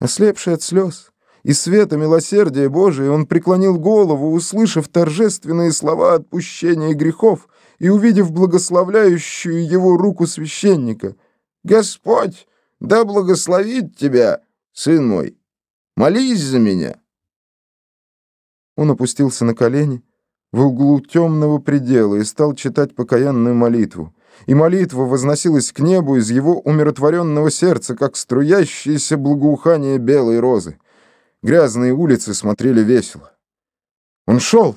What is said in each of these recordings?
Ослепший от слез и света милосердия Божия, он преклонил голову, услышав торжественные слова отпущения грехов и увидев благословляющую его руку священника. «Господь, да благословит тебя, сын мой! Молись за меня!» Он опустился на колени в углу темного предела и стал читать покаянную молитву и молитва возносилась к небу из его умиротворенного сердца, как струящееся благоухание белой розы. Грязные улицы смотрели весело. Он шел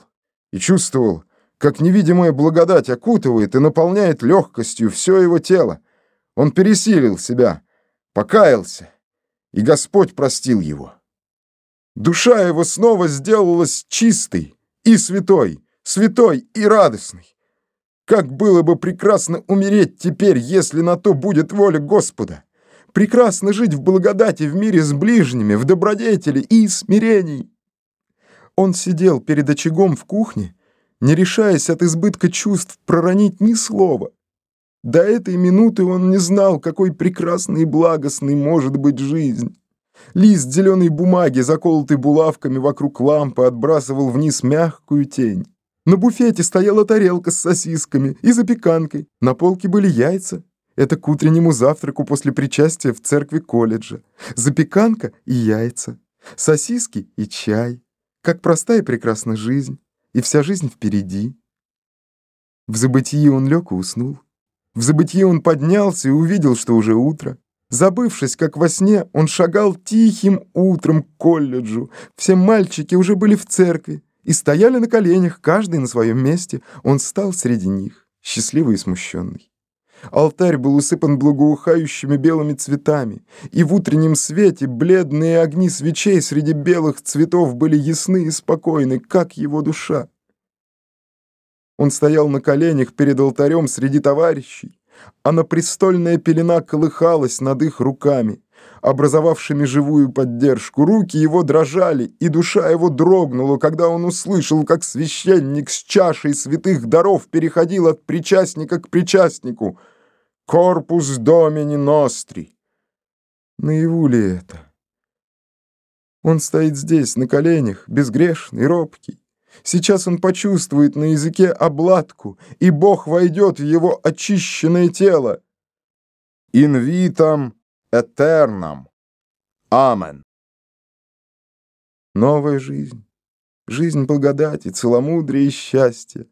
и чувствовал, как невидимая благодать окутывает и наполняет легкостью все его тело. Он пересилил себя, покаялся, и Господь простил его. Душа его снова сделалась чистой и святой, святой и радостной. Как было бы прекрасно умереть теперь, если на то будет воля Господа! Прекрасно жить в благодати в мире с ближними, в добродетели и смирении!» Он сидел перед очагом в кухне, не решаясь от избытка чувств проронить ни слова. До этой минуты он не знал, какой прекрасной и благостной может быть жизнь. Лист зеленой бумаги, заколотый булавками вокруг лампы, отбрасывал вниз мягкую тень. На буфете стояла тарелка с сосисками и запеканкой. На полке были яйца. Это к утреннему завтраку после причастия в церкви колледжа. Запеканка и яйца. Сосиски и чай. Как простая и прекрасная жизнь. И вся жизнь впереди. В забытии он лег и уснул. В забытии он поднялся и увидел, что уже утро. Забывшись, как во сне, он шагал тихим утром к колледжу. Все мальчики уже были в церкви и стояли на коленях, каждый на своем месте. Он стал среди них, счастливый и смущенный. Алтарь был усыпан благоухающими белыми цветами, и в утреннем свете бледные огни свечей среди белых цветов были ясны и спокойны, как его душа. Он стоял на коленях перед алтарем среди товарищей, а на престольная пелена колыхалась над их руками образовавшими живую поддержку. Руки его дрожали, и душа его дрогнула, когда он услышал, как священник с чашей святых даров переходил от причастника к причастнику. «Корпус домини ностри». Наяву ли это? Он стоит здесь, на коленях, безгрешный, робкий. Сейчас он почувствует на языке обладку, и Бог войдет в его очищенное тело. «Инвитам этерном. Амен. Новая жизнь, жизнь благодати, целомудрия и счастья.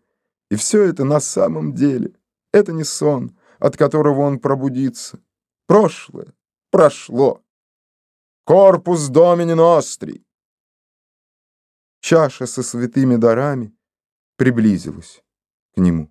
И все это на самом деле. Это не сон, от которого он пробудится. Прошлое прошло. Корпус домини ностри. Чаша со святыми дарами приблизилась к нему.